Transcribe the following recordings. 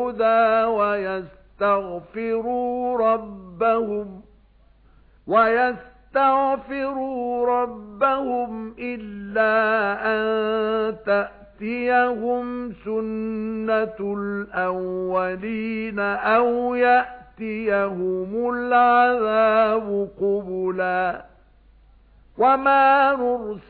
الْهُدَى وَيَسْتَغْفِرُوا رَبَّهُمْ وَيَسْتَغْفِرُوا رَبَّهُمْ إِلَّا أَن تَأْتِيَهُمْ سُنَّةُ الْأَوَّلِينَ أَوْ يَأْتِيَهُمُ الْعَذَابُ قُبُلًا. وَمَا نُرْسِلُ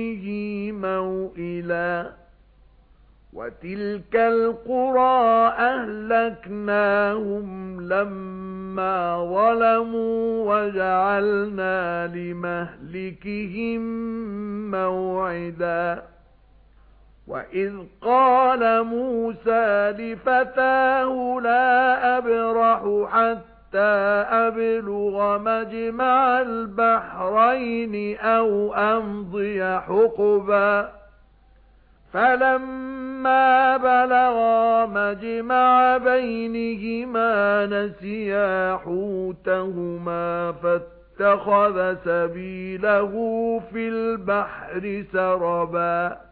دُونِهِ مَوْئِلًا وَتِلْكَ الْقُرَى أَهْلَكْنَاهُمْ لَمَّا ظَلَمُوا وَجَعَلْنَا لِمَهْلِكِهِم مَّوْعِدًا وَإِذْ قَالَ مُوسَى لِفَتَاهُ لَا أَبْرَحُ حَتَّى أَبْلُغَ مَجْمَعَ الْبَحْرَيْنِ أَوْ أَمْضِيَ حُقُبًا. فَلَمَّا بَلَغَا مَجْمَعَ بَيْنِهِمَا نَسِيَا حُوتَهُمَا فَاتَّخَذَ سَبِيلَهُ فِي الْبَحْرِ سَرَبًا.